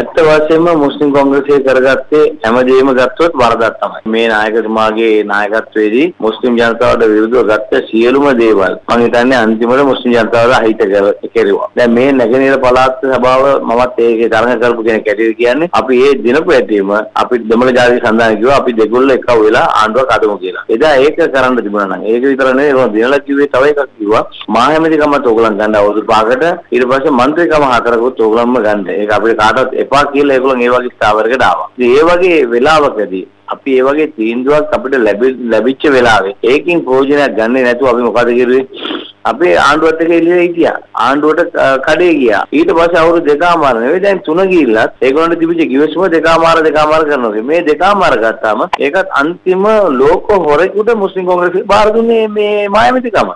at ඇත්ත වශයෙන්ම මුස්ලිම් කොංග්‍රසය කරගත්තේ හැමදේම ගත්තොත් වරදක් තමයි. මේ නායකතුමාගේ නායකත්වයේදී මුස්ලිම් ජනතාවට විරුද්ධව ගත්ත සියලුම දේවල් මම හිතන්නේ අන්තිමට මුස්ලිම් ජනතාවට අහිත කෙරුවා. දැන් මේ නැගෙනහිර පළාත් සභාව මමත් ඒකේ තරඟ කරපු කෙනෙක් ඇටියෙ කියන්නේ අපි ඒ දිනපු ඇටීම අපි දෙමළ ජාතික සඳහන් කිව්වා අපි දෙගොල්ලෝ එකව වෙලා ආණ්ඩුවක් හදමු කියලා. එදා ඒක කරන්න තිබුණා නම් ඒක විතර නෙවෙයි මම දිනලා කිව්වේ තව එකක් කිව්වා. මහාමැතිකමත් ඕගලන් ගන්න අවුරුදු පහකට ඊට පස්සේ മന്ത്രിකම හතරකුත් ඕගලන්ම ගන්න. ඒක අපිට කාටවත් එපා කියලා ඒගොල්ලන් ඒ වගේ ස්ථාවරයකට ආවා. ඒ වගේ වෙලාවකදී අපි ඒ වගේ තීන්දුවක් අපිට ලැබිච්ච වෙලාවේ ඒකින් ප්‍රයෝජනයක් ගන්නේ නැතුව අපි මොකද කරුවේ? අපේ ආණ්ඩුවත් එක එළියේ හිටියා. ආණ්ඩුවට කඩේ ගියා. ඊට පස්සේ අවුරුදු දෙකමාර නෙවෙයි දැන් තුන ගිහිල්ලත් ඒගොල්ලන්ට තිබිච්ච කිව්වසම දෙකමාර දෙකමාර කරනවා. මේ දෙකමාර ගත්තාම ඒකත් අන්තිම ලෝක හොරෙකුට මුස්ලිම් කොංග්‍රසය බාර දුන්නේ මේ මායමිතිකම